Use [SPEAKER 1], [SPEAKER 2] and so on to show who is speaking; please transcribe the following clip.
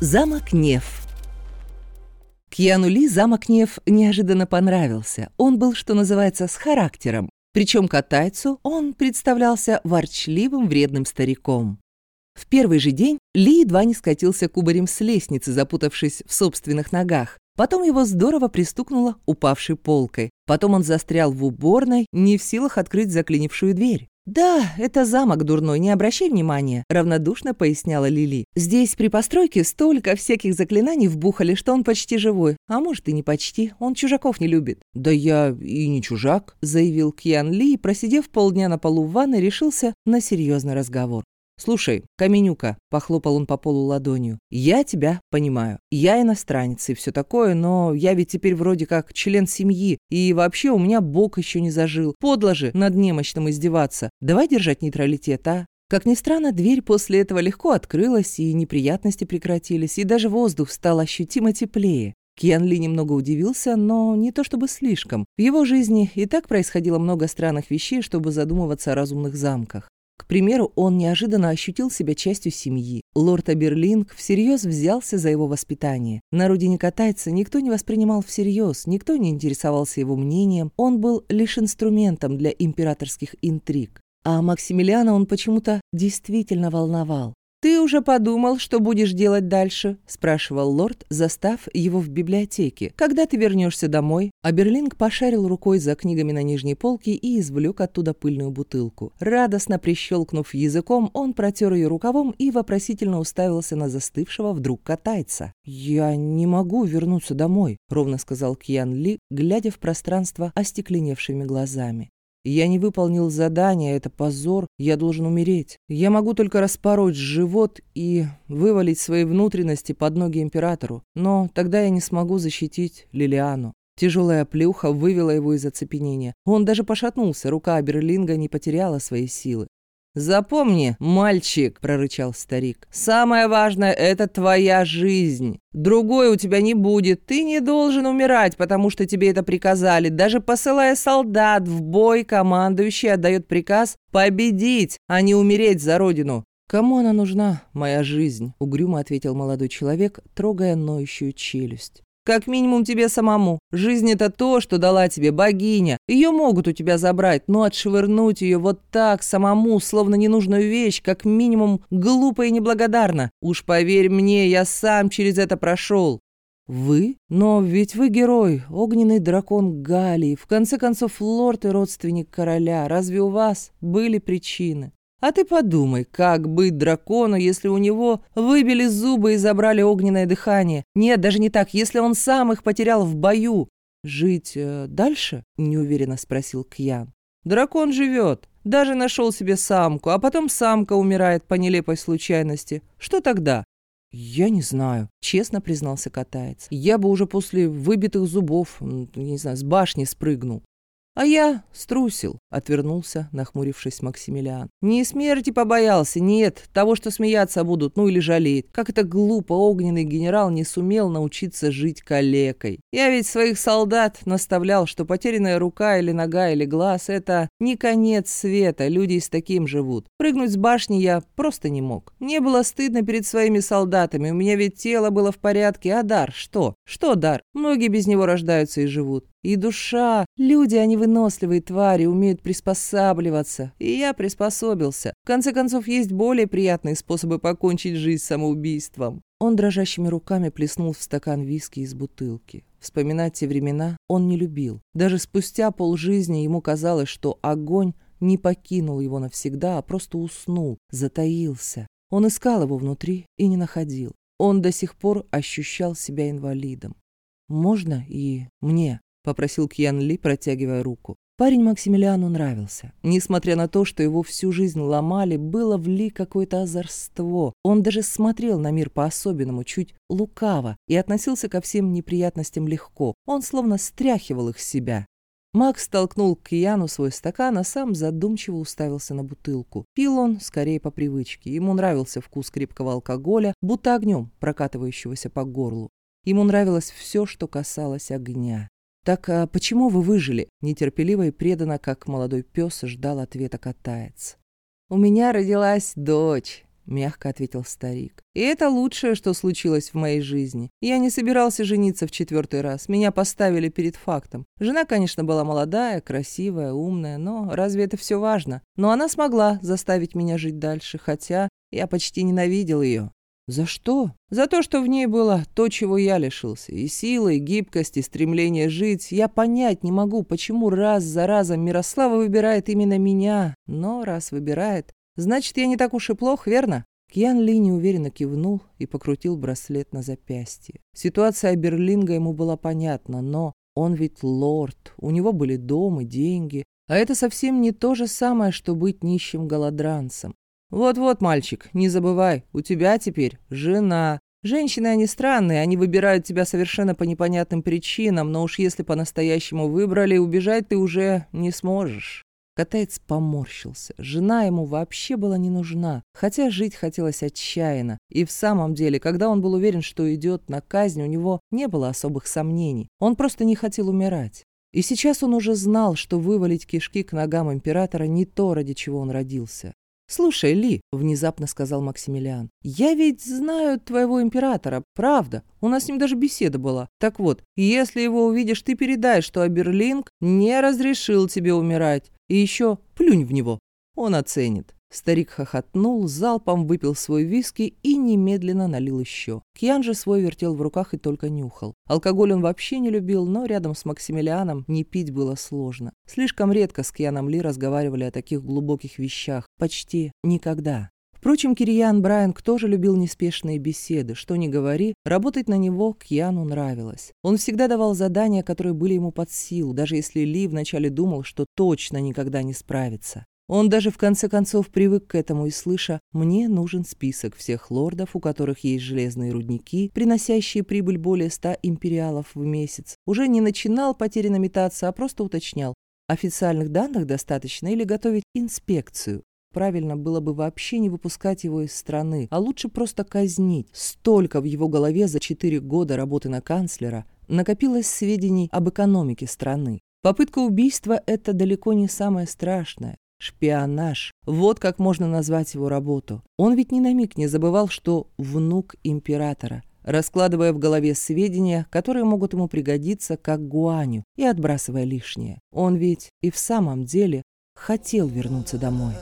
[SPEAKER 1] Замок Нев Кьяну Ли замок Нев неожиданно понравился. Он был, что называется, с характером. Причем катайцу он представлялся ворчливым вредным стариком. В первый же день Ли едва не скатился кубарем с лестницы, запутавшись в собственных ногах. Потом его здорово пристукнуло упавшей полкой. Потом он застрял в уборной, не в силах открыть заклинившую дверь. «Да, это замок дурной, не обращай внимания», — равнодушно поясняла Лили. «Здесь при постройке столько всяких заклинаний вбухали, что он почти живой. А может и не почти, он чужаков не любит». «Да я и не чужак», — заявил Кьян Ли и, просидев полдня на полу в ванной, решился на серьезный разговор. «Слушай, Каменюка», — похлопал он по полу ладонью, — «я тебя понимаю. Я иностранец и все такое, но я ведь теперь вроде как член семьи, и вообще у меня бог еще не зажил. Подло же над немощным издеваться. Давай держать нейтралитет, а?» Как ни странно, дверь после этого легко открылась, и неприятности прекратились, и даже воздух стал ощутимо теплее. Кьян Ли немного удивился, но не то чтобы слишком. В его жизни и так происходило много странных вещей, чтобы задумываться о разумных замках. К примеру, он неожиданно ощутил себя частью семьи. Лорд Аберлинг всерьез взялся за его воспитание. На родине катайца никто не воспринимал всерьез, никто не интересовался его мнением, он был лишь инструментом для императорских интриг. А Максимилиана он почему-то действительно волновал. «Ты уже подумал, что будешь делать дальше?» – спрашивал лорд, застав его в библиотеке. «Когда ты вернешься домой?» А Берлинг пошарил рукой за книгами на нижней полке и извлек оттуда пыльную бутылку. Радостно прищелкнув языком, он протер ее рукавом и вопросительно уставился на застывшего вдруг катайца. «Я не могу вернуться домой», – ровно сказал Кьян Ли, глядя в пространство остекленевшими глазами. Я не выполнил задание, это позор, я должен умереть. Я могу только распороть живот и вывалить свои внутренности под ноги императору, но тогда я не смогу защитить Лилиану. Тяжелая плюха вывела его из оцепенения. Он даже пошатнулся, рука Аберлинга не потеряла своей силы. «Запомни, мальчик», — прорычал старик, — «самое важное — это твоя жизнь. Другой у тебя не будет. Ты не должен умирать, потому что тебе это приказали. Даже посылая солдат в бой, командующий отдает приказ победить, а не умереть за родину. «Кому она нужна, моя жизнь?» — угрюмо ответил молодой человек, трогая ноющую челюсть. Как минимум тебе самому. Жизнь это то, что дала тебе богиня. Ее могут у тебя забрать, но отшвырнуть ее вот так самому, словно ненужную вещь, как минимум глупо и неблагодарно. Уж поверь мне, я сам через это прошел. «Вы? Но ведь вы герой, огненный дракон Галии, в конце концов лорд и родственник короля. Разве у вас были причины?» А ты подумай, как быть дракону, если у него выбили зубы и забрали огненное дыхание? Нет, даже не так, если он сам их потерял в бою. Жить э, дальше? Неуверенно спросил Кьян. Дракон живет. Даже нашел себе самку, а потом самка умирает по нелепой случайности. Что тогда? «Я не знаю», — честно признался катаец. «Я бы уже после выбитых зубов, не знаю, с башни спрыгнул. А я струсил, отвернулся, нахмурившись Максимилиан. Не смерти побоялся, нет, того, что смеяться будут, ну или жалеет. Как это глупо, огненный генерал не сумел научиться жить калекой. Я ведь своих солдат наставлял, что потерянная рука или нога или глаз — это не конец света, люди и с таким живут. Прыгнуть с башни я просто не мог. Не было стыдно перед своими солдатами, у меня ведь тело было в порядке, а дар что? Что дар? Многие без него рождаются и живут. И душа. Люди, они выносливые твари, умеют приспосабливаться. И я приспособился. В конце концов, есть более приятные способы покончить жизнь самоубийством. Он дрожащими руками плеснул в стакан виски из бутылки. Вспоминать те времена он не любил. Даже спустя полжизни ему казалось, что огонь не покинул его навсегда, а просто уснул, затаился. Он искал его внутри и не находил. Он до сих пор ощущал себя инвалидом. «Можно и мне?» — попросил Кьян Ли, протягивая руку. Парень Максимилиану нравился. Несмотря на то, что его всю жизнь ломали, было в Ли какое-то озорство. Он даже смотрел на мир по-особенному, чуть лукаво, и относился ко всем неприятностям легко. Он словно стряхивал их с себя. Макс толкнул к Кияну свой стакан, а сам задумчиво уставился на бутылку. Пил он скорее по привычке. Ему нравился вкус крепкого алкоголя, будто огнем, прокатывающегося по горлу. Ему нравилось все, что касалось огня. «Так а почему вы выжили?» Нетерпеливо и преданно, как молодой пес, ждал ответа катаец. «У меня родилась дочь. мягко ответил старик. «И это лучшее, что случилось в моей жизни. Я не собирался жениться в четвертый раз. Меня поставили перед фактом. Жена, конечно, была молодая, красивая, умная, но разве это все важно? Но она смогла заставить меня жить дальше, хотя я почти ненавидел ее. За что? За то, что в ней было то, чего я лишился. И силы, и гибкость, и стремление жить. Я понять не могу, почему раз за разом Мирослава выбирает именно меня. Но раз выбирает, значит, я не так уж и плох, верно? Кьян Ли неуверенно кивнул и покрутил браслет на запястье. Ситуация Берлинга ему была понятна, но он ведь лорд, у него были дом и деньги. А это совсем не то же самое, что быть нищим голодранцем. «Вот-вот, мальчик, не забывай, у тебя теперь жена. Женщины, они странные, они выбирают тебя совершенно по непонятным причинам, но уж если по-настоящему выбрали, убежать ты уже не сможешь». Катаец поморщился. Жена ему вообще была не нужна, хотя жить хотелось отчаянно. И в самом деле, когда он был уверен, что идет на казнь, у него не было особых сомнений. Он просто не хотел умирать. И сейчас он уже знал, что вывалить кишки к ногам императора не то, ради чего он родился. «Слушай, Ли», — внезапно сказал Максимилиан, «я ведь знаю твоего императора, правда. У нас с ним даже беседа была. Так вот, если его увидишь, ты передай, что Аберлинг не разрешил тебе умирать. И еще плюнь в него. Он оценит». Старик хохотнул, залпом выпил свой виски и немедленно налил еще. Кьян же свой вертел в руках и только нюхал. Алкоголь он вообще не любил, но рядом с Максимилианом не пить было сложно. Слишком редко с Кьяном Ли разговаривали о таких глубоких вещах. Почти никогда. Впрочем, Кирьян Брайанг тоже любил неспешные беседы. Что ни говори, работать на него Кьяну нравилось. Он всегда давал задания, которые были ему под силу, даже если Ли вначале думал, что точно никогда не справится. Он даже в конце концов привык к этому и слыша «мне нужен список всех лордов, у которых есть железные рудники, приносящие прибыль более ста империалов в месяц». Уже не начинал потерянно метаться, а просто уточнял, официальных данных достаточно или готовить инспекцию. Правильно было бы вообще не выпускать его из страны, а лучше просто казнить. Столько в его голове за четыре года работы на канцлера накопилось сведений об экономике страны. Попытка убийства – это далеко не самое страшное. Шпионаж. Вот как можно назвать его работу. Он ведь ни на миг не забывал, что внук императора, раскладывая в голове сведения, которые могут ему пригодиться как гуаню, и отбрасывая лишнее. Он ведь и в самом деле хотел вернуться домой.